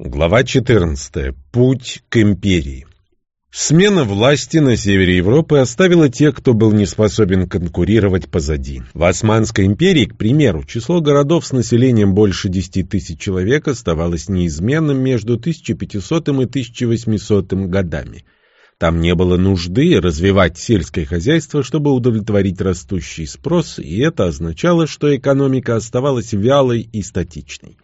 Глава 14. Путь к империи. Смена власти на севере Европы оставила тех, кто был не способен конкурировать позади. В Османской империи, к примеру, число городов с населением больше 10 тысяч человек оставалось неизменным между 1500 и 1800 годами. Там не было нужды развивать сельское хозяйство, чтобы удовлетворить растущий спрос, и это означало, что экономика оставалась вялой и статичной.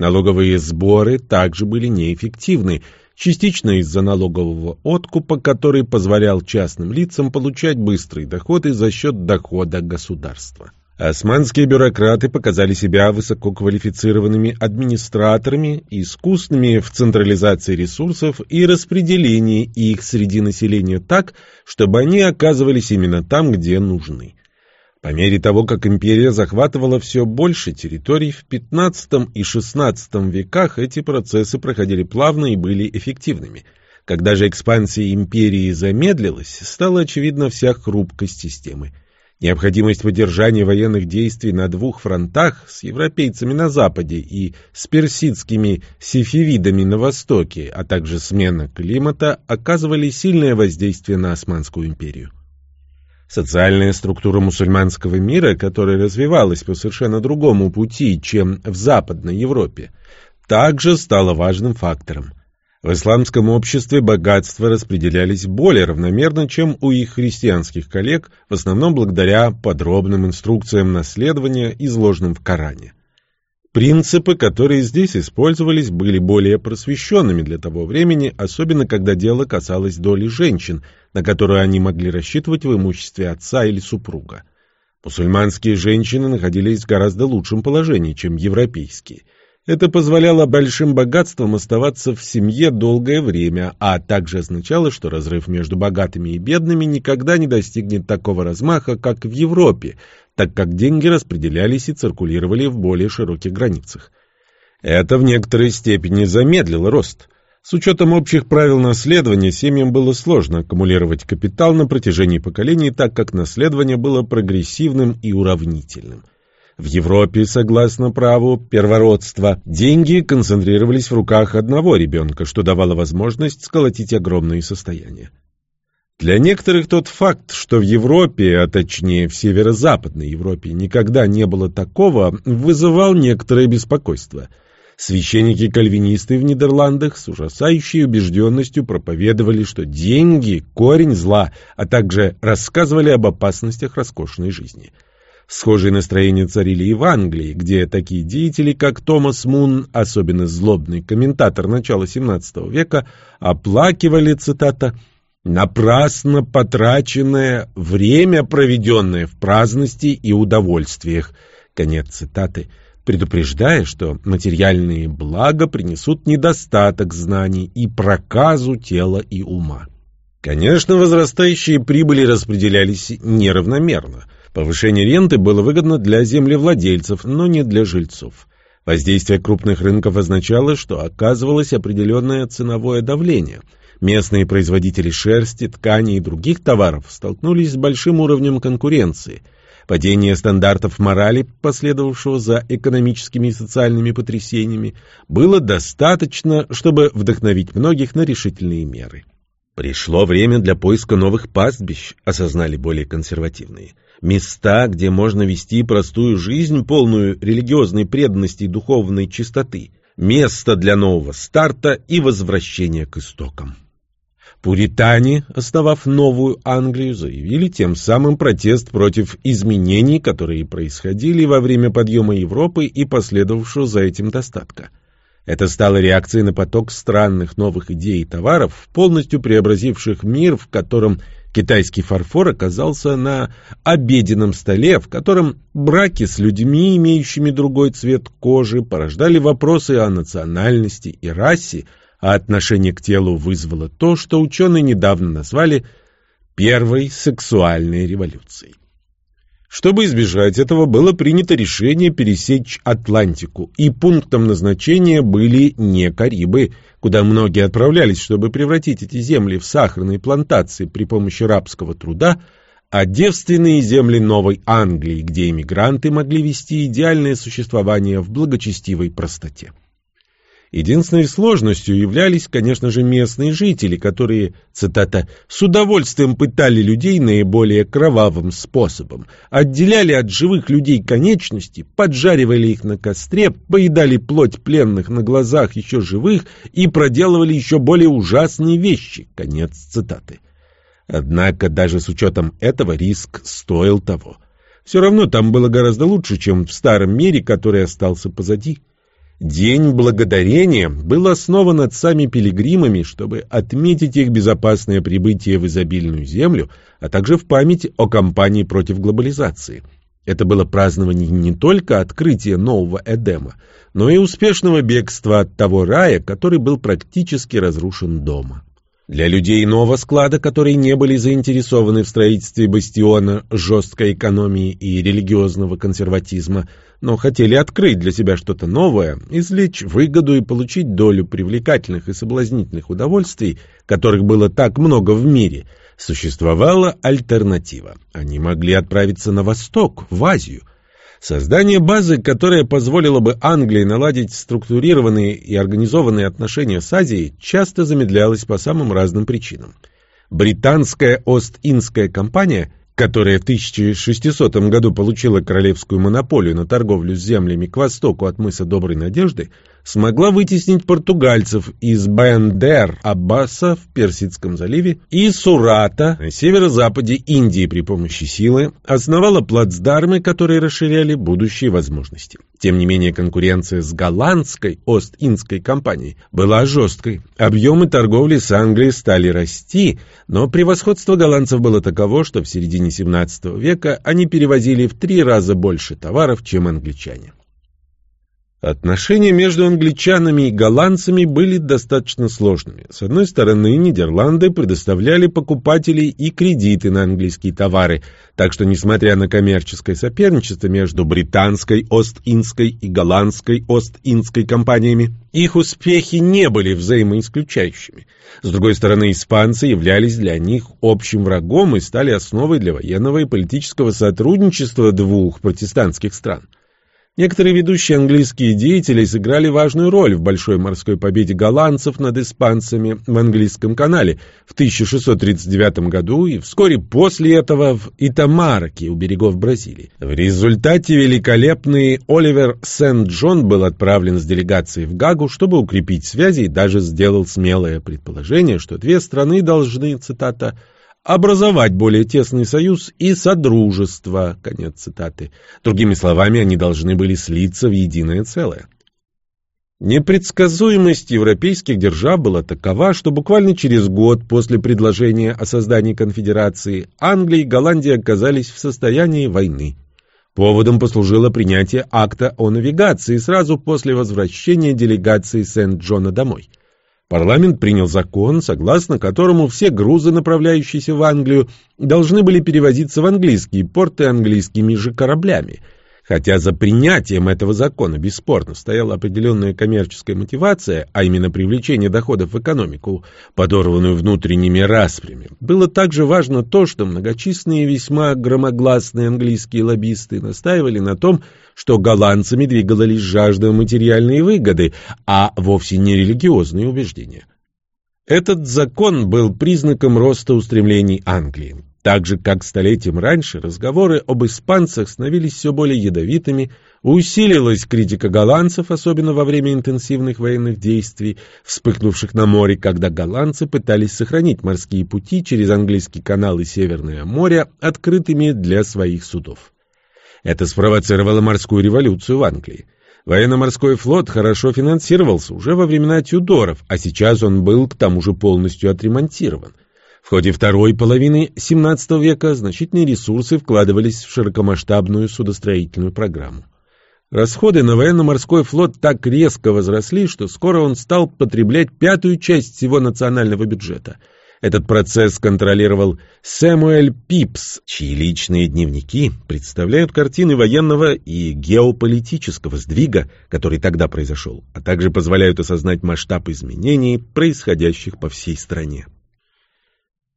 Налоговые сборы также были неэффективны, частично из-за налогового откупа, который позволял частным лицам получать быстрые доходы за счет дохода государства. Османские бюрократы показали себя высококвалифицированными администраторами, искусными в централизации ресурсов и распределении их среди населения так, чтобы они оказывались именно там, где нужны. По мере того, как империя захватывала все больше территорий, в XV и XVI веках эти процессы проходили плавно и были эффективными. Когда же экспансия империи замедлилась, стала очевидна вся хрупкость системы. Необходимость поддержания военных действий на двух фронтах с европейцами на западе и с персидскими сефевидами на востоке, а также смена климата оказывали сильное воздействие на Османскую империю. Социальная структура мусульманского мира, которая развивалась по совершенно другому пути, чем в Западной Европе, также стала важным фактором. В исламском обществе богатства распределялись более равномерно, чем у их христианских коллег, в основном благодаря подробным инструкциям наследования, изложенным в Коране. Принципы, которые здесь использовались, были более просвещенными для того времени, особенно когда дело касалось доли женщин, на которую они могли рассчитывать в имуществе отца или супруга. Мусульманские женщины находились в гораздо лучшем положении, чем европейские. Это позволяло большим богатствам оставаться в семье долгое время, а также означало, что разрыв между богатыми и бедными никогда не достигнет такого размаха, как в Европе, так как деньги распределялись и циркулировали в более широких границах. Это в некоторой степени замедлило рост. С учетом общих правил наследования семьям было сложно аккумулировать капитал на протяжении поколений, так как наследование было прогрессивным и уравнительным. В Европе, согласно праву первородства, деньги концентрировались в руках одного ребенка, что давало возможность сколотить огромные состояния. Для некоторых тот факт, что в Европе, а точнее в северо-западной Европе, никогда не было такого, вызывал некоторое беспокойство. Священники-кальвинисты в Нидерландах с ужасающей убежденностью проповедовали, что деньги – корень зла, а также рассказывали об опасностях роскошной жизни. Схожие настроения царили и в Англии, где такие деятели, как Томас Мун, особенно злобный комментатор начала XVII века, оплакивали, цитата, Напрасно потраченное время, проведенное в праздности и удовольствиях. Конец цитаты. Предупреждая, что материальные блага принесут недостаток знаний и проказу тела и ума. Конечно, возрастающие прибыли распределялись неравномерно. Повышение ренты было выгодно для землевладельцев, но не для жильцов. Воздействие крупных рынков означало, что оказывалось определенное ценовое давление – Местные производители шерсти, ткани и других товаров столкнулись с большим уровнем конкуренции. Падение стандартов морали, последовавшего за экономическими и социальными потрясениями, было достаточно, чтобы вдохновить многих на решительные меры. Пришло время для поиска новых пастбищ, осознали более консервативные. Места, где можно вести простую жизнь, полную религиозной преданности и духовной чистоты. Место для нового старта и возвращения к истокам. Пуритане, основав новую Англию, заявили тем самым протест против изменений, которые происходили во время подъема Европы и последовавшего за этим достатка. Это стало реакцией на поток странных новых идей и товаров, полностью преобразивших мир, в котором китайский фарфор оказался на обеденном столе, в котором браки с людьми, имеющими другой цвет кожи, порождали вопросы о национальности и расе, а отношение к телу вызвало то, что ученые недавно назвали первой сексуальной революцией. Чтобы избежать этого, было принято решение пересечь Атлантику, и пунктом назначения были не Карибы, куда многие отправлялись, чтобы превратить эти земли в сахарные плантации при помощи рабского труда, а девственные земли Новой Англии, где иммигранты могли вести идеальное существование в благочестивой простоте. Единственной сложностью являлись, конечно же, местные жители, которые, цитата, «с удовольствием пытали людей наиболее кровавым способом, отделяли от живых людей конечности, поджаривали их на костре, поедали плоть пленных на глазах еще живых и проделывали еще более ужасные вещи». Конец цитаты. Однако даже с учетом этого риск стоил того. Все равно там было гораздо лучше, чем в старом мире, который остался позади. День Благодарения был основан отцами пилигримами, чтобы отметить их безопасное прибытие в изобильную землю, а также в память о кампании против глобализации. Это было празднование не только открытия нового Эдема, но и успешного бегства от того рая, который был практически разрушен дома. Для людей нового склада, которые не были заинтересованы в строительстве бастиона жесткой экономии и религиозного консерватизма, но хотели открыть для себя что-то новое, извлечь выгоду и получить долю привлекательных и соблазнительных удовольствий, которых было так много в мире, существовала альтернатива. Они могли отправиться на восток, в Азию, Создание базы, которая позволила бы Англии наладить структурированные и организованные отношения с Азией, часто замедлялось по самым разным причинам. Британская Ост-Индская компания, которая в 1600 году получила королевскую монополию на торговлю с землями к востоку от мыса Доброй Надежды, смогла вытеснить португальцев из Бендер-Аббаса в Персидском заливе и Сурата на северо-западе Индии при помощи силы, основала плацдармы, которые расширяли будущие возможности. Тем не менее, конкуренция с голландской Ост-Индской компанией была жесткой. Объемы торговли с Англией стали расти, но превосходство голландцев было таково, что в середине 17 века они перевозили в три раза больше товаров, чем англичане. Отношения между англичанами и голландцами были достаточно сложными. С одной стороны, Нидерланды предоставляли покупателей и кредиты на английские товары, так что, несмотря на коммерческое соперничество между британской Ост-Индской и голландской Ост-Индской компаниями, их успехи не были взаимоисключающими. С другой стороны, испанцы являлись для них общим врагом и стали основой для военного и политического сотрудничества двух протестантских стран. Некоторые ведущие английские деятели сыграли важную роль в большой морской победе голландцев над испанцами в английском канале в 1639 году и вскоре после этого в Итамараке у берегов Бразилии. В результате великолепный Оливер Сент-Джон был отправлен с делегацией в Гагу, чтобы укрепить связи и даже сделал смелое предположение, что две страны должны, цитата, образовать более тесный союз и содружество. Конец цитаты. Другими словами, они должны были слиться в единое целое. Непредсказуемость европейских держав была такова, что буквально через год после предложения о создании конфедерации Англия и Голландия оказались в состоянии войны. Поводом послужило принятие акта о навигации сразу после возвращения делегации Сент-Джона домой. Парламент принял закон, согласно которому все грузы, направляющиеся в Англию, должны были перевозиться в английские порты английскими же кораблями – Хотя за принятием этого закона бесспорно стояла определенная коммерческая мотивация, а именно привлечение доходов в экономику, подорванную внутренними распрями, было также важно то, что многочисленные весьма громогласные английские лоббисты настаивали на том, что голландцами двигала лишь жажда материальной выгоды, а вовсе не религиозные убеждения. Этот закон был признаком роста устремлений Англии. Так же, как столетием раньше, разговоры об испанцах становились все более ядовитыми, усилилась критика голландцев, особенно во время интенсивных военных действий, вспыхнувших на море, когда голландцы пытались сохранить морские пути через английский канал и Северное море открытыми для своих судов. Это спровоцировало морскую революцию в Англии. Военно-морской флот хорошо финансировался уже во времена Тюдоров, а сейчас он был к тому же полностью отремонтирован. Ходе второй половины XVII века значительные ресурсы вкладывались в широкомасштабную судостроительную программу. Расходы на военно-морской флот так резко возросли, что скоро он стал потреблять пятую часть всего национального бюджета. Этот процесс контролировал Сэмуэль Пипс, чьи личные дневники представляют картины военного и геополитического сдвига, который тогда произошел, а также позволяют осознать масштаб изменений, происходящих по всей стране.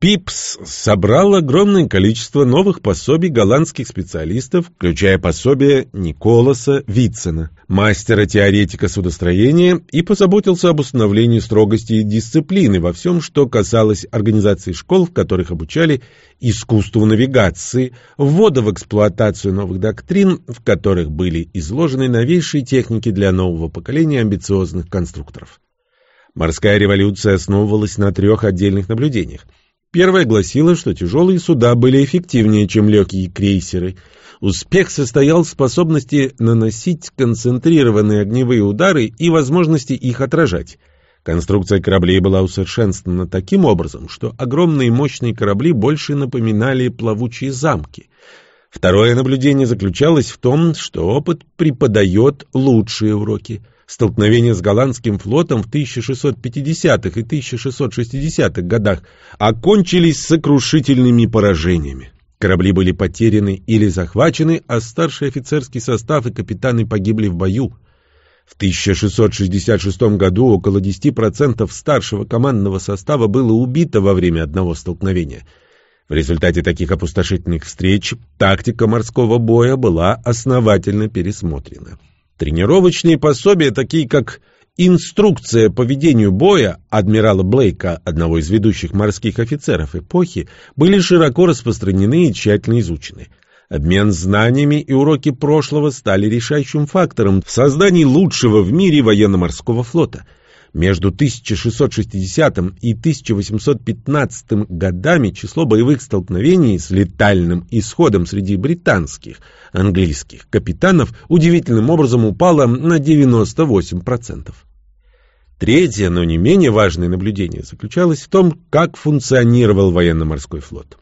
ПИПС собрал огромное количество новых пособий голландских специалистов, включая пособие Николаса Витцена, мастера-теоретика судостроения, и позаботился об установлении строгости и дисциплины во всем, что касалось организации школ, в которых обучали искусству навигации, ввода в эксплуатацию новых доктрин, в которых были изложены новейшие техники для нового поколения амбициозных конструкторов. Морская революция основывалась на трех отдельных наблюдениях – Первое гласило, что тяжелые суда были эффективнее, чем легкие крейсеры. Успех состоял в способности наносить концентрированные огневые удары и возможности их отражать. Конструкция кораблей была усовершенствована таким образом, что огромные мощные корабли больше напоминали плавучие замки. Второе наблюдение заключалось в том, что опыт преподает лучшие уроки – Столкновения с голландским флотом в 1650-х и 1660-х годах окончились сокрушительными поражениями. Корабли были потеряны или захвачены, а старший офицерский состав и капитаны погибли в бою. В 1666 году около 10% старшего командного состава было убито во время одного столкновения. В результате таких опустошительных встреч тактика морского боя была основательно пересмотрена. Тренировочные пособия, такие как «Инструкция по ведению боя» адмирала Блейка, одного из ведущих морских офицеров эпохи, были широко распространены и тщательно изучены. Обмен знаниями и уроки прошлого стали решающим фактором в создании лучшего в мире военно-морского флота – между 1660 и 1815 годами число боевых столкновений с летальным исходом среди британских, английских капитанов удивительным образом упало на 98%. Третье, но не менее важное наблюдение заключалось в том, как функционировал военно-морской флот.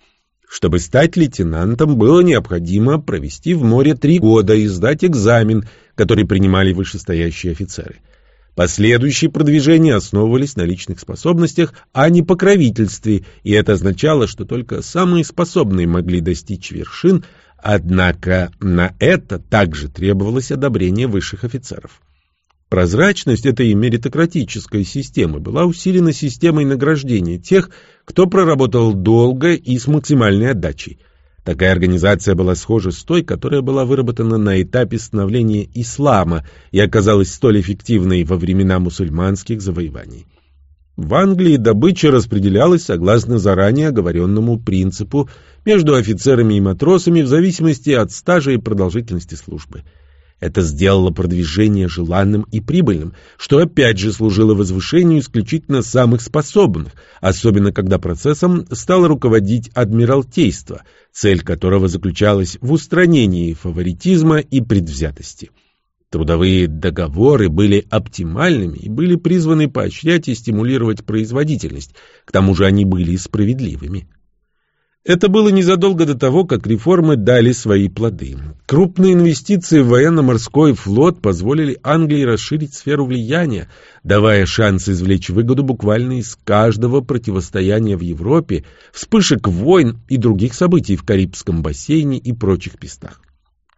Чтобы стать лейтенантом, было необходимо провести в море три года и сдать экзамен, который принимали вышестоящие офицеры – Последующие продвижения основывались на личных способностях, а не покровительстве, и это означало, что только самые способные могли достичь вершин, однако на это также требовалось одобрение высших офицеров. Прозрачность этой меритократической системы была усилена системой награждения тех, кто проработал долго и с максимальной отдачей – Такая организация была схожа с той, которая была выработана на этапе становления ислама и оказалась столь эффективной во времена мусульманских завоеваний. В Англии добыча распределялась согласно заранее оговоренному принципу между офицерами и матросами в зависимости от стажа и продолжительности службы – это сделало продвижение желанным и прибыльным, что опять же служило возвышению исключительно самых способных, особенно когда процессом стало руководить адмиралтейство, цель которого заключалась в устранении фаворитизма и предвзятости. Трудовые договоры были оптимальными и были призваны поощрять и стимулировать производительность, к тому же они были справедливыми. Это было незадолго до того, как реформы дали свои плоды. Крупные инвестиции в военно-морской флот позволили Англии расширить сферу влияния, давая шанс извлечь выгоду буквально из каждого противостояния в Европе, вспышек войн и других событий в Карибском бассейне и прочих местах.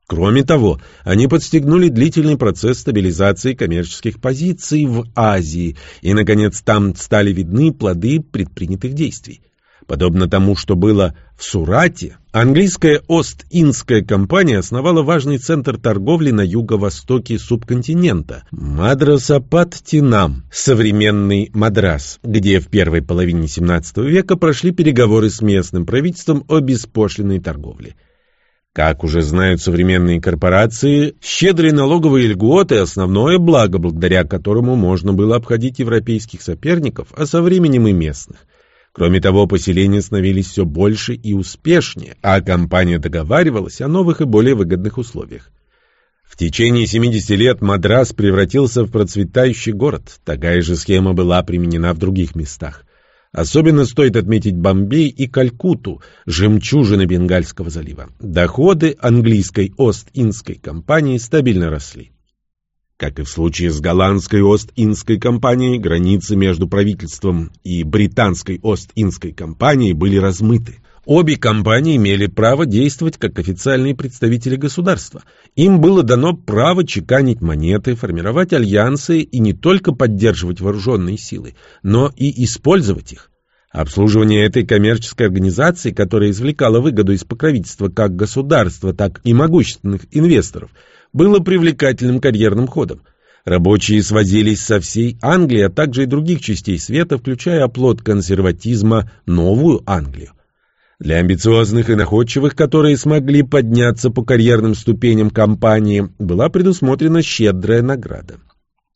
Кроме того, они подстегнули длительный процесс стабилизации коммерческих позиций в Азии, и, наконец, там стали видны плоды предпринятых действий. Подобно тому, что было в Сурате, английская Ост-Индская компания основала важный центр торговли на юго-востоке субконтинента – Мадрасапаттинам, современный Мадрас, где в первой половине XVII века прошли переговоры с местным правительством о беспошлиной торговле. Как уже знают современные корпорации, щедрые налоговые льготы – основное благо, благодаря которому можно было обходить европейских соперников, а со временем и местных. Кроме того, поселения становились все больше и успешнее, а компания договаривалась о новых и более выгодных условиях. В течение 70 лет Мадрас превратился в процветающий город. Такая же схема была применена в других местах. Особенно стоит отметить Бомбей и Калькутту, жемчужины Бенгальского залива. Доходы английской Ост-Индской компании стабильно росли. Как и в случае с голландской Ост-Индской компанией, границы между правительством и британской Ост-Индской компанией были размыты. Обе компании имели право действовать как официальные представители государства. Им было дано право чеканить монеты, формировать альянсы и не только поддерживать вооруженные силы, но и использовать их. Обслуживание этой коммерческой организации, которая извлекала выгоду из покровительства как государства, так и могущественных инвесторов, было привлекательным карьерным ходом. Рабочие свозились со всей Англии, а также и других частей света, включая оплот консерватизма Новую Англию. Для амбициозных и находчивых, которые смогли подняться по карьерным ступеням компании, была предусмотрена щедрая награда.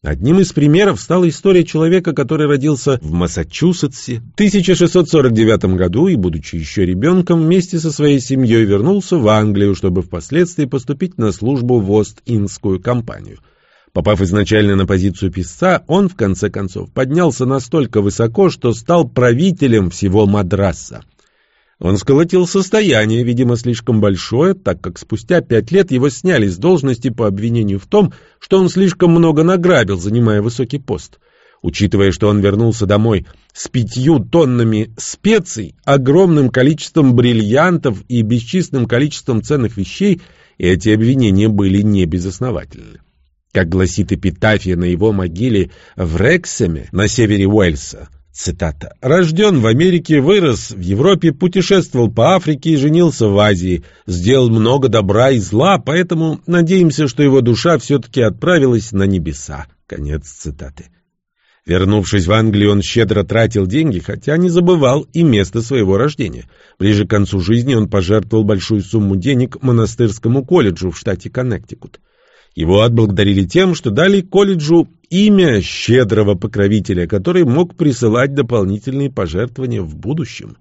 Одним из примеров стала история человека, который родился в Массачусетсе в 1649 году и, будучи еще ребенком, вместе со своей семьей вернулся в Англию, чтобы впоследствии поступить на службу в Ост-Индскую компанию. Попав изначально на позицию писца, он, в конце концов, поднялся настолько высоко, что стал правителем всего Мадраса. Он сколотил состояние, видимо, слишком большое, так как спустя пять лет его сняли с должности по обвинению в том, что он слишком много награбил, занимая высокий пост. Учитывая, что он вернулся домой с пятью тоннами специй, огромным количеством бриллиантов и бесчисленным количеством ценных вещей, эти обвинения были небезосновательны. Как гласит эпитафия на его могиле в Рексеме на севере Уэльса, Цитата. «Рожден в Америке, вырос в Европе, путешествовал по Африке и женился в Азии. Сделал много добра и зла, поэтому надеемся, что его душа все-таки отправилась на небеса». Конец цитаты. Вернувшись в Англию, он щедро тратил деньги, хотя не забывал и место своего рождения. Ближе к концу жизни он пожертвовал большую сумму денег монастырскому колледжу в штате Коннектикут. Его отблагодарили тем, что дали колледжу имя щедрого покровителя, который мог присылать дополнительные пожертвования в будущем.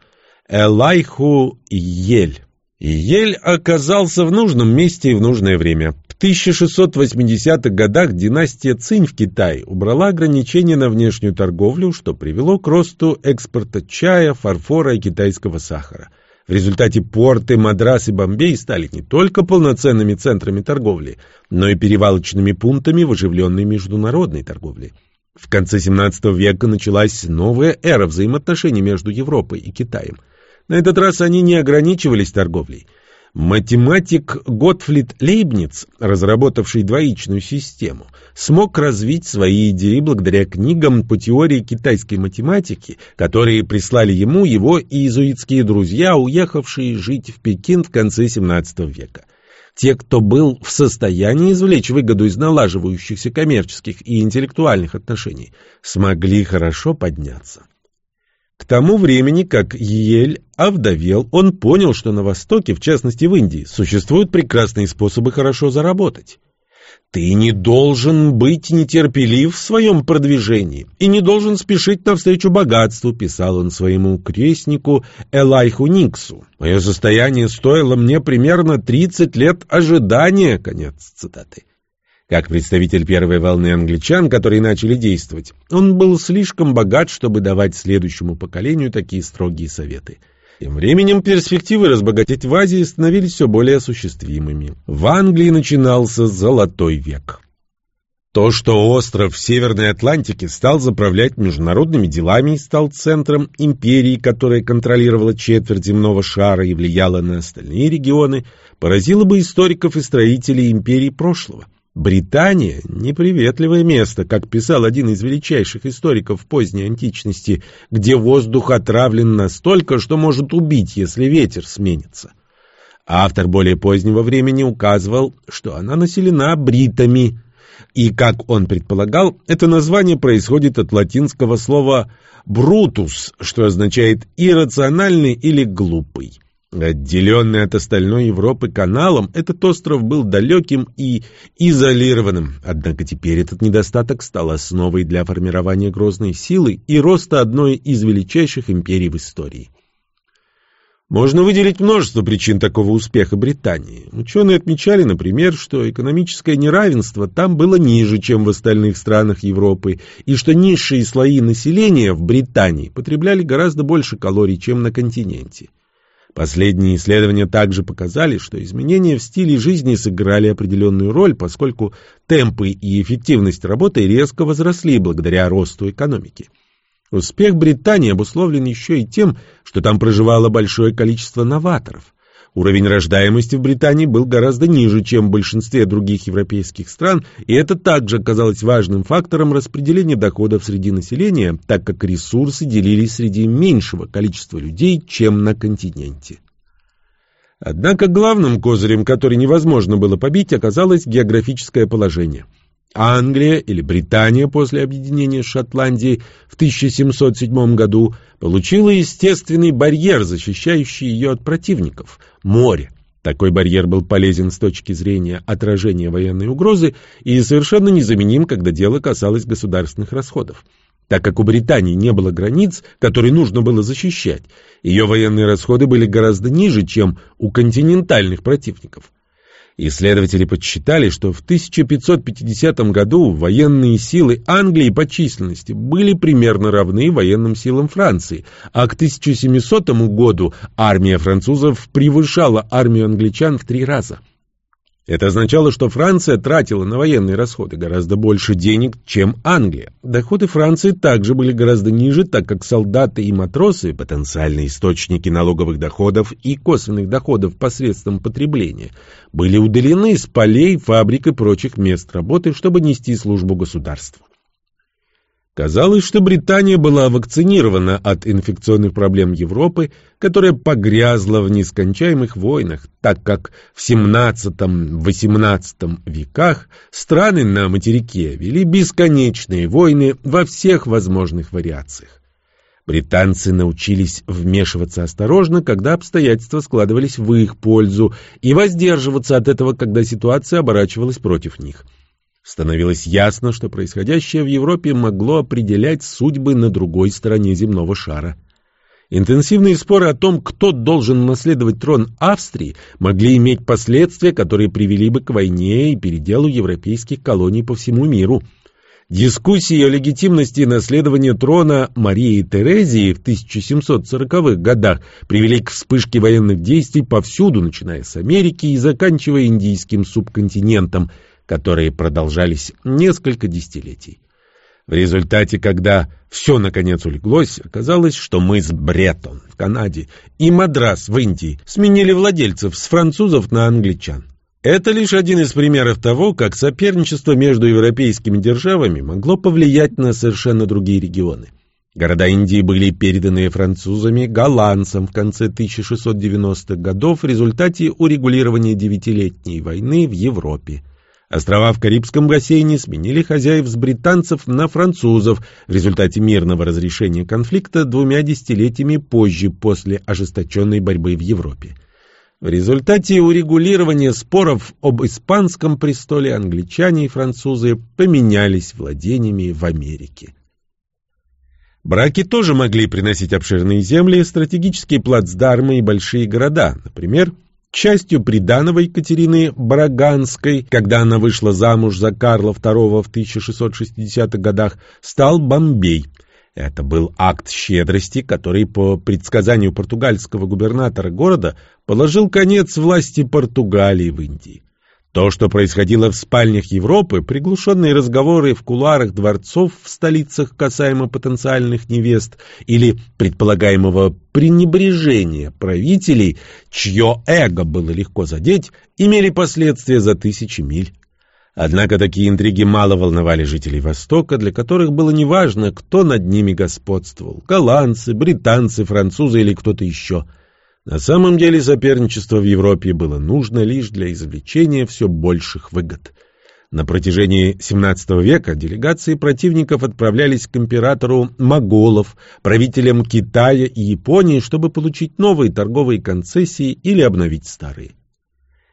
Элайху Ель. Ель оказался в нужном месте и в нужное время. В 1680-х годах династия Цинь в Китае убрала ограничения на внешнюю торговлю, что привело к росту экспорта чая, фарфора и китайского сахара – в результате порты Мадрас и Бомбей стали не только полноценными центрами торговли, но и перевалочными пунктами в оживленной международной торговле. В конце XVII века началась новая эра взаимоотношений между Европой и Китаем. На этот раз они не ограничивались торговлей. Математик Готфрид Лейбниц, разработавший двоичную систему, смог развить свои идеи благодаря книгам по теории китайской математики, которые прислали ему его иезуитские друзья, уехавшие жить в Пекин в конце XVII века. Те, кто был в состоянии извлечь выгоду из налаживающихся коммерческих и интеллектуальных отношений, смогли хорошо подняться. К тому времени, как Ель овдовел, он понял, что на Востоке, в частности в Индии, существуют прекрасные способы хорошо заработать. Ты не должен быть нетерпелив в своем продвижении и не должен спешить навстречу богатству, писал он своему крестнику Элайху Никсу. Мое состояние стоило мне примерно 30 лет ожидания, конец цитаты. Как представитель первой волны англичан, которые начали действовать, он был слишком богат, чтобы давать следующему поколению такие строгие советы. Тем временем перспективы разбогатеть в Азии становились все более осуществимыми. В Англии начинался золотой век. То, что остров в Северной Атлантике стал заправлять международными делами и стал центром империи, которая контролировала четверть земного шара и влияла на остальные регионы, поразило бы историков и строителей империи прошлого. Британия — неприветливое место, как писал один из величайших историков поздней античности, где воздух отравлен настолько, что может убить, если ветер сменится. Автор более позднего времени указывал, что она населена бритами, и, как он предполагал, это название происходит от латинского слова «брутус», что означает «иррациональный» или «глупый». Отделенный от остальной Европы каналом, этот остров был далеким и изолированным, однако теперь этот недостаток стал основой для формирования грозной силы и роста одной из величайших империй в истории. Можно выделить множество причин такого успеха Британии. Ученые отмечали, например, что экономическое неравенство там было ниже, чем в остальных странах Европы, и что низшие слои населения в Британии потребляли гораздо больше калорий, чем на континенте. Последние исследования также показали, что изменения в стиле жизни сыграли определенную роль, поскольку темпы и эффективность работы резко возросли благодаря росту экономики. Успех Британии обусловлен еще и тем, что там проживало большое количество новаторов. Уровень рождаемости в Британии был гораздо ниже, чем в большинстве других европейских стран, и это также оказалось важным фактором распределения доходов среди населения, так как ресурсы делились среди меньшего количества людей, чем на континенте. Однако главным козырем, который невозможно было побить, оказалось географическое положение – Англия или Британия после объединения с Шотландией в 1707 году получила естественный барьер, защищающий ее от противников – море. Такой барьер был полезен с точки зрения отражения военной угрозы и совершенно незаменим, когда дело касалось государственных расходов. Так как у Британии не было границ, которые нужно было защищать, ее военные расходы были гораздо ниже, чем у континентальных противников. Исследователи подсчитали, что в 1550 году военные силы Англии по численности были примерно равны военным силам Франции, а к 1700 году армия французов превышала армию англичан в три раза. Это означало, что Франция тратила на военные расходы гораздо больше денег, чем Англия. Доходы Франции также были гораздо ниже, так как солдаты и матросы, потенциальные источники налоговых доходов и косвенных доходов посредством потребления, были удалены с полей, фабрик и прочих мест работы, чтобы нести службу государству. Казалось, что Британия была вакцинирована от инфекционных проблем Европы, которая погрязла в нескончаемых войнах, так как в XVII-XVIII веках страны на материке вели бесконечные войны во всех возможных вариациях. Британцы научились вмешиваться осторожно, когда обстоятельства складывались в их пользу, и воздерживаться от этого, когда ситуация оборачивалась против них – Становилось ясно, что происходящее в Европе могло определять судьбы на другой стороне земного шара. Интенсивные споры о том, кто должен наследовать трон Австрии, могли иметь последствия, которые привели бы к войне и переделу европейских колоний по всему миру. Дискуссии о легитимности наследования трона Марии Терезии в 1740-х годах привели к вспышке военных действий повсюду, начиная с Америки и заканчивая индийским субконтинентом – которые продолжались несколько десятилетий. В результате, когда все наконец улеглось, оказалось, что мыс Бреттон в Канаде и Мадрас в Индии сменили владельцев с французов на англичан. Это лишь один из примеров того, как соперничество между европейскими державами могло повлиять на совершенно другие регионы. Города Индии были переданы французами голландцам в конце 1690-х годов в результате урегулирования девятилетней войны в Европе. Острова в Карибском бассейне сменили хозяев с британцев на французов в результате мирного разрешения конфликта двумя десятилетиями позже после ожесточенной борьбы в Европе. В результате урегулирования споров об испанском престоле англичане и французы поменялись владениями в Америке. Браки тоже могли приносить обширные земли, стратегические плацдармы и большие города, например, Частью приданого Екатерины Браганской, когда она вышла замуж за Карла II в 1660-х годах, стал Бомбей. Это был акт щедрости, который по предсказанию португальского губернатора города положил конец власти Португалии в Индии. То, что происходило в спальнях Европы, приглушенные разговоры в кулуарах дворцов в столицах касаемо потенциальных невест или предполагаемого пренебрежения правителей, чье эго было легко задеть, имели последствия за тысячи миль. Однако такие интриги мало волновали жителей Востока, для которых было неважно, кто над ними господствовал – голландцы, британцы, французы или кто-то еще – на самом деле соперничество в Европе было нужно лишь для извлечения все больших выгод. На протяжении XVII века делегации противников отправлялись к императору моголов, правителям Китая и Японии, чтобы получить новые торговые концессии или обновить старые.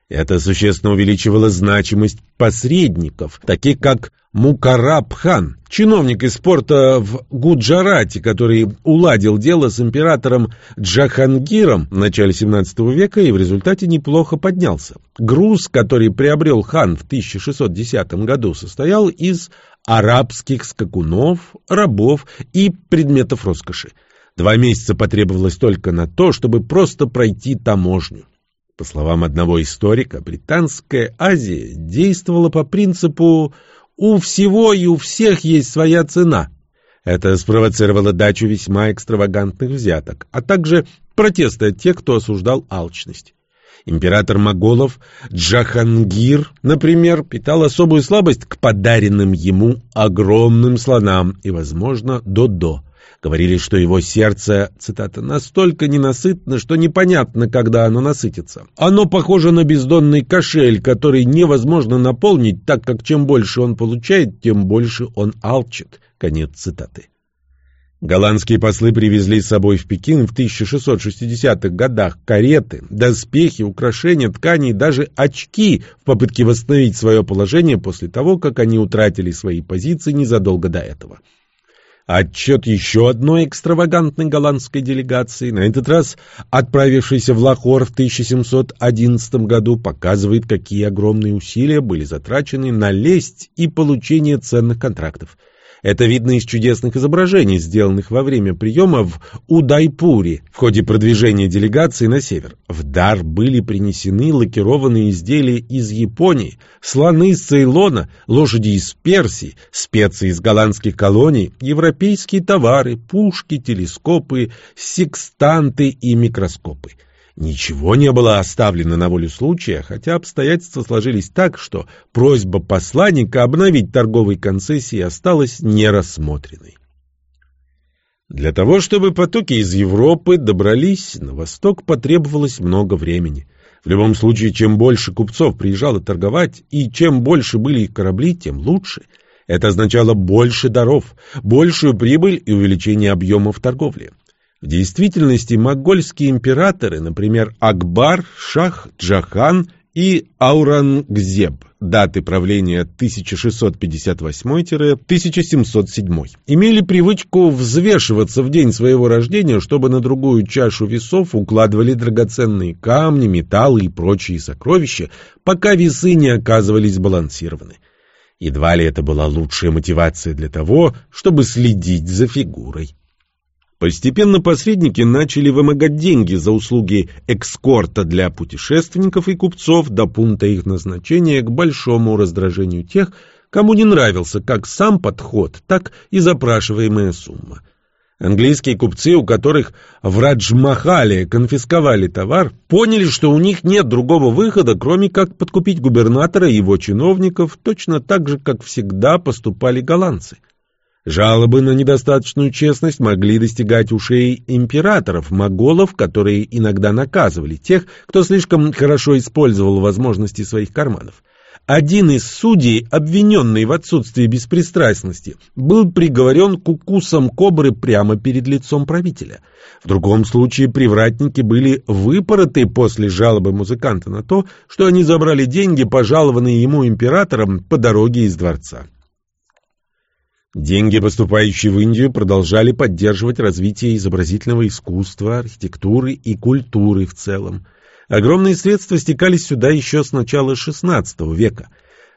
Это существенно увеличивало значимость посредников, таких как Мукараб-хан, чиновник из порта в Гуджарате, который уладил дело с императором Джахангиром в начале 17 века и в результате неплохо поднялся. Груз, который приобрел хан в 1610 году, состоял из арабских скакунов, рабов и предметов роскоши. Два месяца потребовалось только на то, чтобы просто пройти таможню. По словам одного историка, Британская Азия действовала по принципу «у всего и у всех есть своя цена». Это спровоцировало дачу весьма экстравагантных взяток, а также протесты от тех, кто осуждал алчность. Император моголов Джахангир, например, питал особую слабость к подаренным ему огромным слонам и, возможно, Додо. Говорили, что его сердце, цитата, «настолько ненасытно, что непонятно, когда оно насытится. Оно похоже на бездонный кошель, который невозможно наполнить, так как чем больше он получает, тем больше он алчит». Конец цитаты. Голландские послы привезли с собой в Пекин в 1660-х годах кареты, доспехи, украшения, ткани и даже очки в попытке восстановить свое положение после того, как они утратили свои позиции незадолго до этого. Отчет еще одной экстравагантной голландской делегации, на этот раз отправившейся в Лахор в 1711 году, показывает, какие огромные усилия были затрачены на лесть и получение ценных контрактов – это видно из чудесных изображений, сделанных во время приема в Удайпуре в ходе продвижения делегации на север. В дар были принесены лакированные изделия из Японии, слоны из Цейлона, лошади из Персии, специи из голландских колоний, европейские товары, пушки, телескопы, секстанты и микроскопы. Ничего не было оставлено на волю случая, хотя обстоятельства сложились так, что просьба посланника обновить торговые концессии осталась нерассмотренной. Для того, чтобы потоки из Европы добрались на восток, потребовалось много времени. В любом случае, чем больше купцов приезжало торговать, и чем больше были их корабли, тем лучше. Это означало больше даров, большую прибыль и увеличение объемов торговли. В действительности монгольские императоры, например, Акбар, Шах, Джахан и Аурангзеб, даты правления 1658-1707, имели привычку взвешиваться в день своего рождения, чтобы на другую чашу весов укладывали драгоценные камни, металлы и прочие сокровища, пока весы не оказывались сбалансированы. Едва ли это была лучшая мотивация для того, чтобы следить за фигурой. Постепенно посредники начали вымогать деньги за услуги экскорта для путешественников и купцов до пункта их назначения к большому раздражению тех, кому не нравился как сам подход, так и запрашиваемая сумма. Английские купцы, у которых в Раджмахале конфисковали товар, поняли, что у них нет другого выхода, кроме как подкупить губернатора и его чиновников, точно так же, как всегда поступали голландцы – Жалобы на недостаточную честность могли достигать ушей императоров, моголов, которые иногда наказывали тех, кто слишком хорошо использовал возможности своих карманов. Один из судей, обвиненный в отсутствии беспристрастности, был приговорен к укусам кобры прямо перед лицом правителя. В другом случае привратники были выпороты после жалобы музыканта на то, что они забрали деньги, пожалованные ему императором по дороге из дворца. Деньги, поступающие в Индию, продолжали поддерживать развитие изобразительного искусства, архитектуры и культуры в целом. Огромные средства стекались сюда еще с начала XVI века.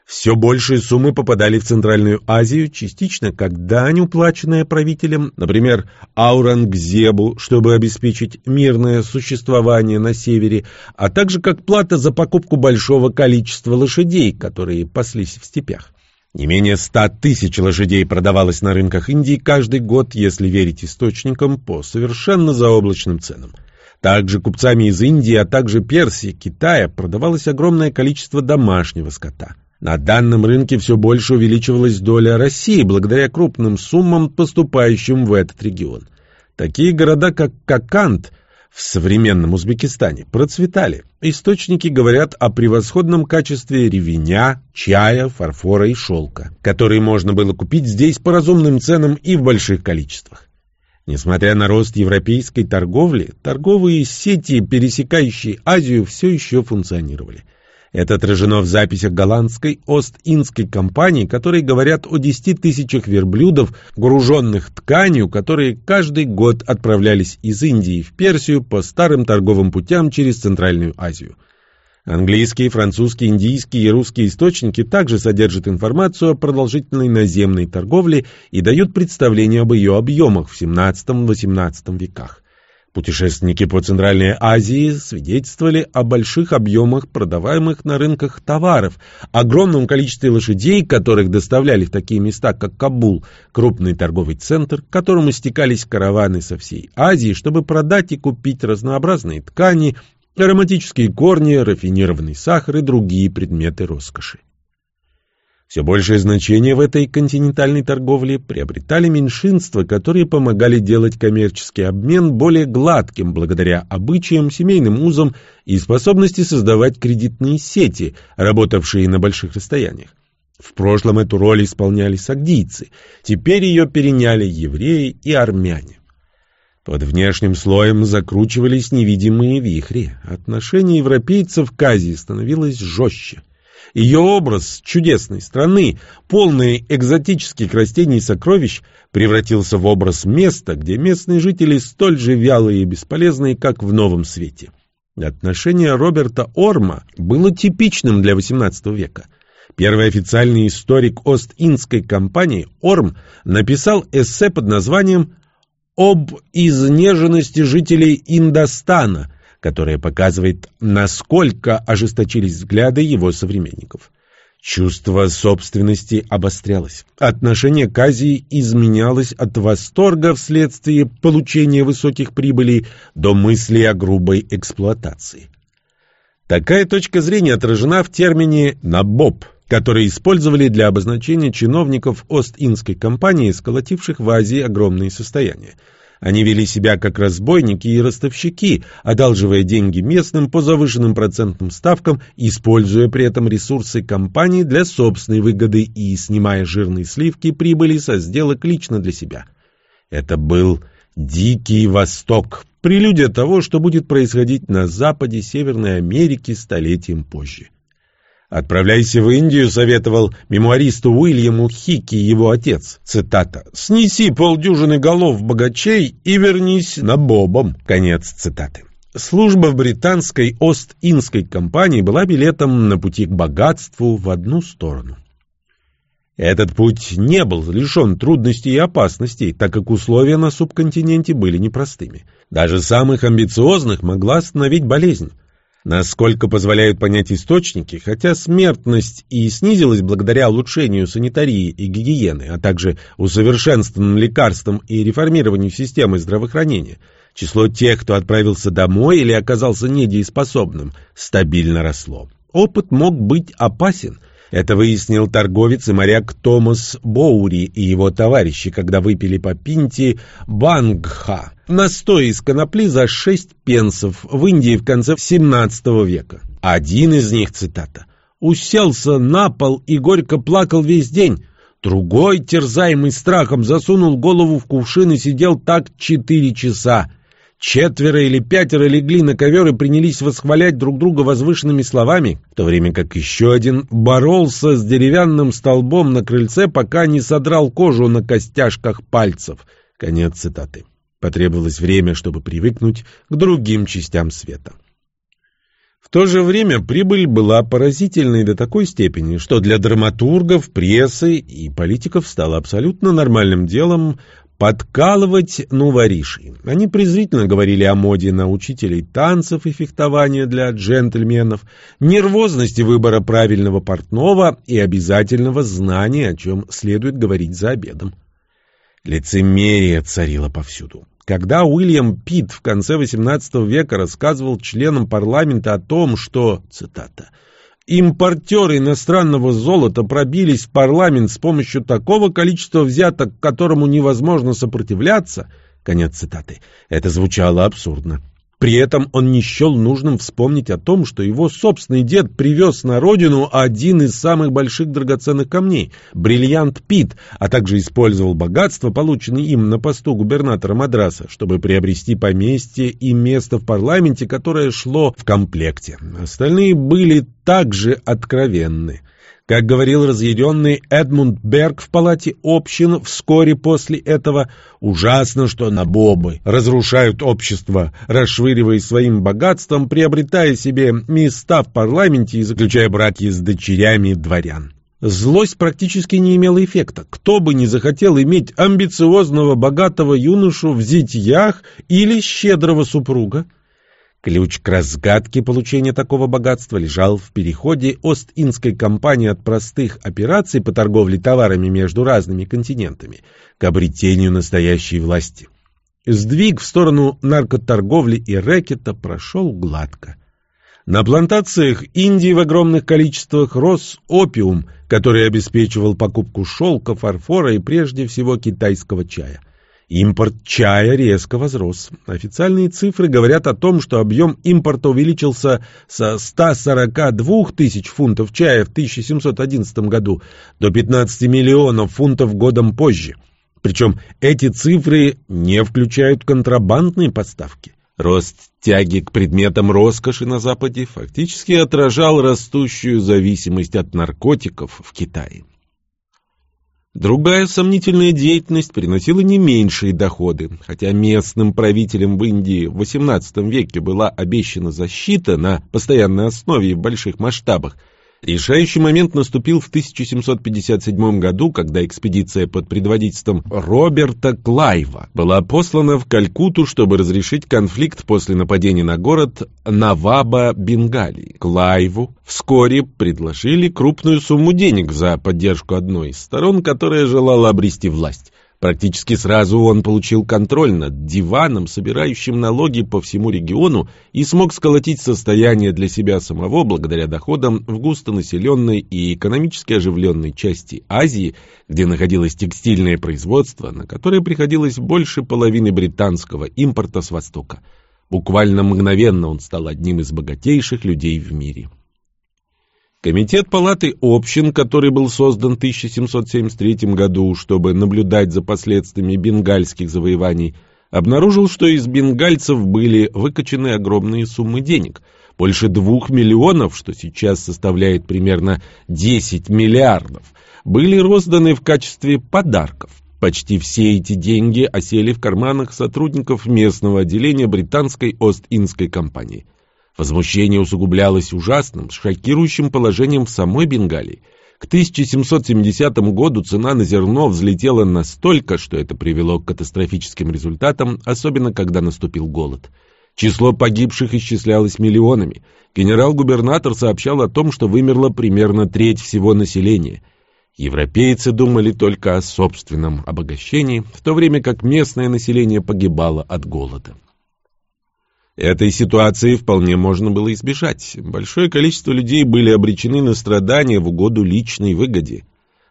Все большие суммы попадали в Центральную Азию, частично как дань, уплаченная правителем, например, Аурангзебу, чтобы обеспечить мирное существование на севере, а также как плата за покупку большого количества лошадей, которые паслись в степях. Не менее ста тысяч лошадей продавалось на рынках Индии каждый год, если верить источникам, по совершенно заоблачным ценам. Также купцами из Индии, а также Персии, Китая продавалось огромное количество домашнего скота. На данном рынке все больше увеличивалась доля России благодаря крупным суммам, поступающим в этот регион. Такие города, как Кокант – в современном Узбекистане процветали. Источники говорят о превосходном качестве ревеня, чая, фарфора и шелка, которые можно было купить здесь по разумным ценам и в больших количествах. Несмотря на рост европейской торговли, торговые сети, пересекающие Азию, все еще функционировали – это отражено в записях голландской Ост-Индской компании, которые говорят о 10 тысячах верблюдов, груженных тканью, которые каждый год отправлялись из Индии в Персию по старым торговым путям через Центральную Азию. Английские, французские, индийские и русские источники также содержат информацию о продолжительной наземной торговле и дают представление об ее объемах в XVII-XVIII веках. Путешественники по Центральной Азии свидетельствовали о больших объемах продаваемых на рынках товаров, огромном количестве лошадей, которых доставляли в такие места, как Кабул, крупный торговый центр, к которому стекались караваны со всей Азии, чтобы продать и купить разнообразные ткани, ароматические корни, рафинированный сахар и другие предметы роскоши. Все большее значение в этой континентальной торговле приобретали меньшинства, которые помогали делать коммерческий обмен более гладким благодаря обычаям, семейным узам и способности создавать кредитные сети, работавшие на больших расстояниях. В прошлом эту роль исполняли сагдийцы, теперь ее переняли евреи и армяне. Под внешним слоем закручивались невидимые вихри. Отношение европейцев к Азии становилось жестче. Ее образ чудесной страны, полный экзотических растений и сокровищ, превратился в образ места, где местные жители столь же вялые и бесполезные, как в Новом Свете. Отношение Роберта Орма было типичным для XVIII века. Первый официальный историк Ост-Индской компании Орм написал эссе под названием «Об изнеженности жителей Индостана», которая показывает, насколько ожесточились взгляды его современников. Чувство собственности обострялось. Отношение к Азии изменялось от восторга вследствие получения высоких прибылей до мысли о грубой эксплуатации. Такая точка зрения отражена в термине «набоб», который использовали для обозначения чиновников Ост-Индской компании, сколотивших в Азии огромные состояния – они вели себя как разбойники и ростовщики, одалживая деньги местным по завышенным процентным ставкам, используя при этом ресурсы компании для собственной выгоды и снимая жирные сливки прибыли со сделок лично для себя. Это был Дикий Восток, прелюдия того, что будет происходить на западе Северной Америки столетием позже. «Отправляйся в Индию», — советовал мемуаристу Уильяму Хикки его отец. Цитата. «Снеси полдюжины голов богачей и вернись на Бобом». Конец цитаты. Служба в британской Ост-Индской компании была билетом на пути к богатству в одну сторону. Этот путь не был лишен трудностей и опасностей, так как условия на субконтиненте были непростыми. Даже самых амбициозных могла остановить болезнь. Насколько позволяют понять источники, хотя смертность и снизилась благодаря улучшению санитарии и гигиены, а также усовершенствованным лекарствам и реформированию системы здравоохранения, число тех, кто отправился домой или оказался недееспособным, стабильно росло. Опыт мог быть опасен – это выяснил торговец и моряк Томас Боури и его товарищи, когда выпили по пинте бангха, настой из конопли за шесть пенсов в Индии в конце XVII века. Один из них, цитата, «уселся на пол и горько плакал весь день». Другой, терзаемый страхом, засунул голову в кувшин и сидел так четыре часа. Четверо или пятеро легли на ковер и принялись восхвалять друг друга возвышенными словами, в то время как еще один боролся с деревянным столбом на крыльце, пока не содрал кожу на костяшках пальцев. Конец цитаты. Потребовалось время, чтобы привыкнуть к другим частям света. В то же время прибыль была поразительной до такой степени, что для драматургов, прессы и политиков стало абсолютно нормальным делом подкалывать новоришей. Они презрительно говорили о моде на учителей танцев и фехтования для джентльменов, нервозности выбора правильного портного и обязательного знания, о чем следует говорить за обедом. Лицемерие царило повсюду. Когда Уильям Питт в конце XVIII века рассказывал членам парламента о том, что, цитата, Импортеры иностранного золота пробились в парламент с помощью такого количества взяток, которому невозможно сопротивляться. Конец цитаты. Это звучало абсурдно. При этом он не счел нужным вспомнить о том, что его собственный дед привез на родину один из самых больших драгоценных камней – бриллиант Пит, а также использовал богатство, полученное им на посту губернатора Мадраса, чтобы приобрести поместье и место в парламенте, которое шло в комплекте. Остальные были также откровенны. Как говорил разъяренный Эдмунд Берг в палате общин вскоре после этого, ужасно, что набобы разрушают общество, расшвыривая своим богатством, приобретая себе места в парламенте и заключая браки с дочерями дворян. Злость практически не имела эффекта. Кто бы не захотел иметь амбициозного богатого юношу в зятьях или щедрого супруга? Ключ к разгадке получения такого богатства лежал в переходе Ост-Индской компании от простых операций по торговле товарами между разными континентами к обретению настоящей власти. Сдвиг в сторону наркоторговли и рэкета прошел гладко. На плантациях Индии в огромных количествах рос опиум, который обеспечивал покупку шелка, фарфора и прежде всего китайского чая. Импорт чая резко возрос. Официальные цифры говорят о том, что объем импорта увеличился со 142 тысяч фунтов чая в 1711 году до 15 миллионов фунтов годом позже. Причем эти цифры не включают контрабандные поставки. Рост тяги к предметам роскоши на Западе фактически отражал растущую зависимость от наркотиков в Китае. Другая сомнительная деятельность приносила не меньшие доходы. Хотя местным правителям в Индии в XVIII веке была обещана защита на постоянной основе и в больших масштабах – Решающий момент наступил в 1757 году, когда экспедиция под предводительством Роберта Клайва была послана в Калькутту, чтобы разрешить конфликт после нападения на город Наваба Бенгалии. Клайву вскоре предложили крупную сумму денег за поддержку одной из сторон, которая желала обрести власть. Практически сразу он получил контроль над диваном, собирающим налоги по всему региону, и смог сколотить состояние для себя самого благодаря доходам в густонаселенной и экономически оживленной части Азии, где находилось текстильное производство, на которое приходилось больше половины британского импорта с Востока. Буквально мгновенно он стал одним из богатейших людей в мире. Комитет палаты общин, который был создан в 1773 году, чтобы наблюдать за последствиями бенгальских завоеваний, обнаружил, что из бенгальцев были выкачаны огромные суммы денег, больше двух миллионов, что сейчас составляет примерно 10 миллиардов, были розданы в качестве подарков. Почти все эти деньги осели в карманах сотрудников местного отделения британской Ост-Индской компании – Возмущение усугублялось ужасным, шокирующим положением в самой Бенгалии. К 1770 году цена на зерно взлетела настолько, что это привело к катастрофическим результатам, особенно когда наступил голод. Число погибших исчислялось миллионами. Генерал-губернатор сообщал о том, что вымерло примерно треть всего населения. Европейцы думали только о собственном обогащении, в то время как местное население погибало от голода. Этой ситуации вполне можно было избежать. Большое количество людей были обречены на страдания в угоду личной выгоде.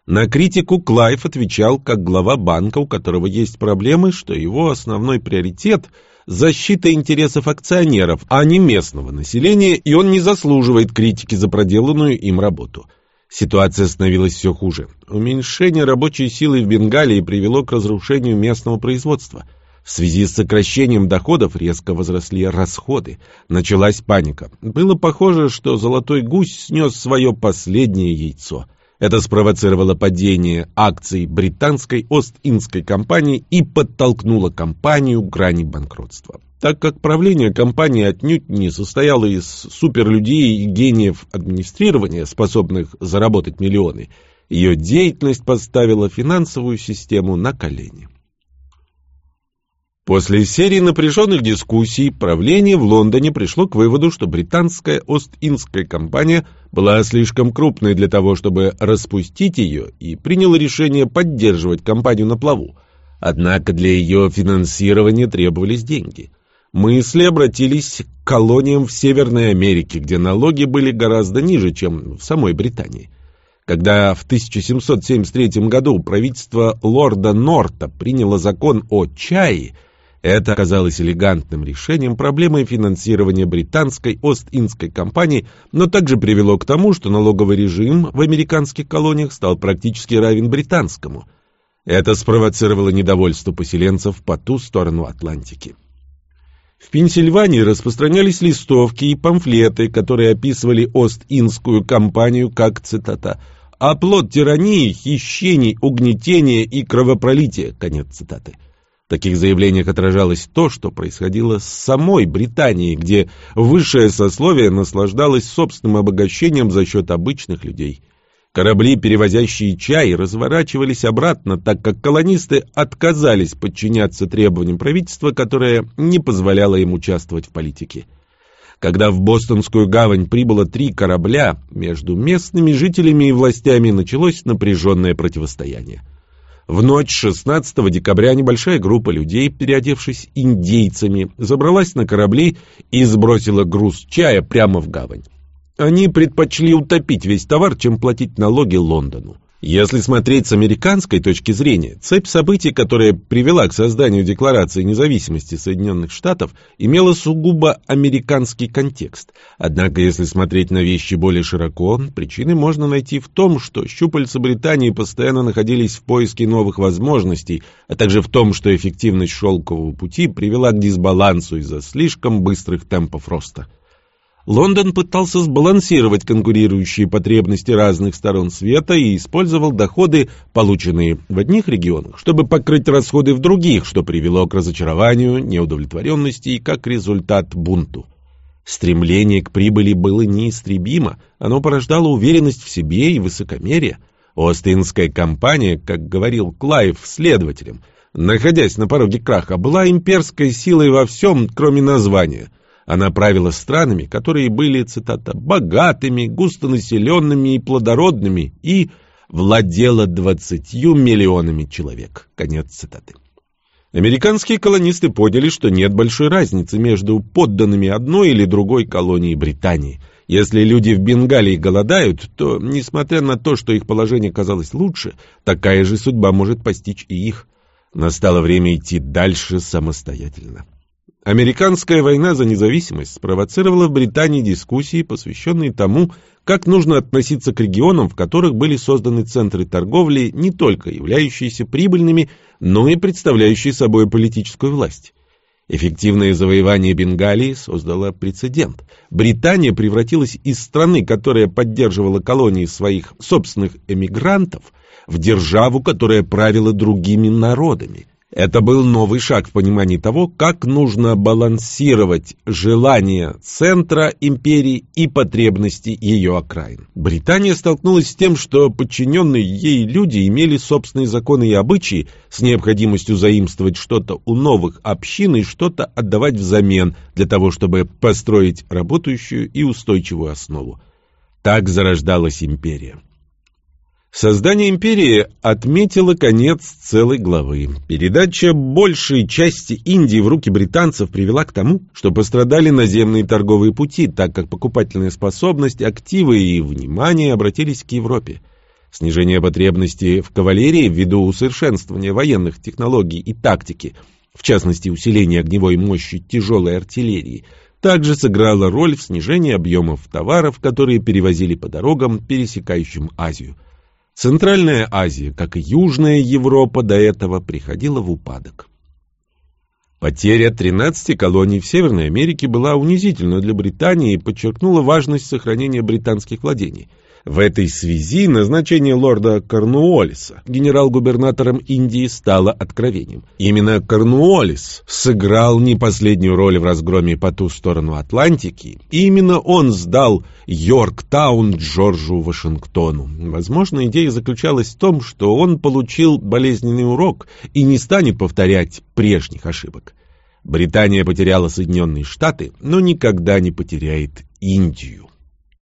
На критику Клайв отвечал как глава банка, у которого есть проблемы, что его основной приоритет – защита интересов акционеров, а не местного населения, и он не заслуживает критики за проделанную им работу. Ситуация становилась все хуже. Уменьшение рабочей силы в Бенгалии привело к разрушению местного производства – в связи с сокращением доходов резко возросли расходы. Началась паника. Было похоже, что золотой гусь снес свое последнее яйцо. Это спровоцировало падение акций британской Ост-Индской компании и подтолкнуло компанию к грани банкротства. Так как правление компании отнюдь не состояло из суперлюдей и гениев администрирования, способных заработать миллионы, ее деятельность поставила финансовую систему на колени. После серии напряженных дискуссий правление в Лондоне пришло к выводу, что британская Ост-Индская компания была слишком крупной для того, чтобы распустить ее, и приняло решение поддерживать компанию на плаву. Однако для ее финансирования требовались деньги. Мысли обратились к колониям в Северной Америке, где налоги были гораздо ниже, чем в самой Британии. Когда в 1773 году правительство лорда Норта приняло закон о чае – это оказалось элегантным решением проблемы финансирования британской Ост-Индской компании, но также привело к тому, что налоговый режим в американских колониях стал практически равен британскому. Это спровоцировало недовольство поселенцев по ту сторону Атлантики. В Пенсильвании распространялись листовки и памфлеты, которые описывали Ост-Индскую компанию как, цитата, «оплот тирании, хищений, угнетения и кровопролития», конец цитаты. В таких заявлениях отражалось то, что происходило с самой Британией, где высшее сословие наслаждалось собственным обогащением за счет обычных людей. Корабли, перевозящие чай, разворачивались обратно, так как колонисты отказались подчиняться требованиям правительства, которое не позволяло им участвовать в политике. Когда в Бостонскую гавань прибыло три корабля, между местными жителями и властями началось напряженное противостояние. В ночь 16 декабря небольшая группа людей, переодевшись индейцами, забралась на корабли и сбросила груз чая прямо в гавань. Они предпочли утопить весь товар, чем платить налоги Лондону. Если смотреть с американской точки зрения, цепь событий, которая привела к созданию Декларации независимости Соединенных Штатов, имела сугубо американский контекст. Однако, если смотреть на вещи более широко, причины можно найти в том, что щупальца Британии постоянно находились в поиске новых возможностей, а также в том, что эффективность шелкового пути привела к дисбалансу из-за слишком быстрых темпов роста. Лондон пытался сбалансировать конкурирующие потребности разных сторон света и использовал доходы, полученные в одних регионах, чтобы покрыть расходы в других, что привело к разочарованию, неудовлетворенности и, как результат, бунту. Стремление к прибыли было неистребимо, оно порождало уверенность в себе и высокомерие. Остинская компания, как говорил Клайв следователям, находясь на пороге краха, была имперской силой во всем, кроме названия – она правила странами, которые были, цитата, «богатыми, густонаселенными и плодородными» и владела двадцатью миллионами человек. Конец цитаты. Американские колонисты поняли, что нет большой разницы между подданными одной или другой колонии Британии. Если люди в Бенгалии голодают, то, несмотря на то, что их положение казалось лучше, такая же судьба может постичь и их. Настало время идти дальше самостоятельно. Американская война за независимость спровоцировала в Британии дискуссии, посвященные тому, как нужно относиться к регионам, в которых были созданы центры торговли, не только являющиеся прибыльными, но и представляющие собой политическую власть. Эффективное завоевание Бенгалии создало прецедент. Британия превратилась из страны, которая поддерживала колонии своих собственных эмигрантов, в державу, которая правила другими народами – это был новый шаг в понимании того, как нужно балансировать желания центра империи и потребности ее окраин. Британия столкнулась с тем, что подчиненные ей люди имели собственные законы и обычаи с необходимостью заимствовать что-то у новых общин и что-то отдавать взамен для того, чтобы построить работающую и устойчивую основу. Так зарождалась империя. Создание империи отметило конец целой главы. Передача большей части Индии в руки британцев привела к тому, что пострадали наземные торговые пути, так как покупательная способность, активы и внимание обратились к Европе. Снижение потребности в кавалерии ввиду усовершенствования военных технологий и тактики, в частности усиления огневой мощи тяжелой артиллерии, также сыграло роль в снижении объемов товаров, которые перевозили по дорогам, пересекающим Азию. Центральная Азия, как и Южная Европа до этого, приходила в упадок. Потеря 13 колоний в Северной Америке была унизительна для Британии и подчеркнула важность сохранения британских владений – в этой связи назначение лорда Корнуоллиса генерал-губернатором Индии стало откровением. Именно Корнуоллис сыграл не последнюю роль в разгроме по ту сторону Атлантики, и именно он сдал Йорктаун Джорджу Вашингтону. Возможно, идея заключалась в том, что он получил болезненный урок и не станет повторять прежних ошибок. Британия потеряла Соединенные Штаты, но никогда не потеряет Индию.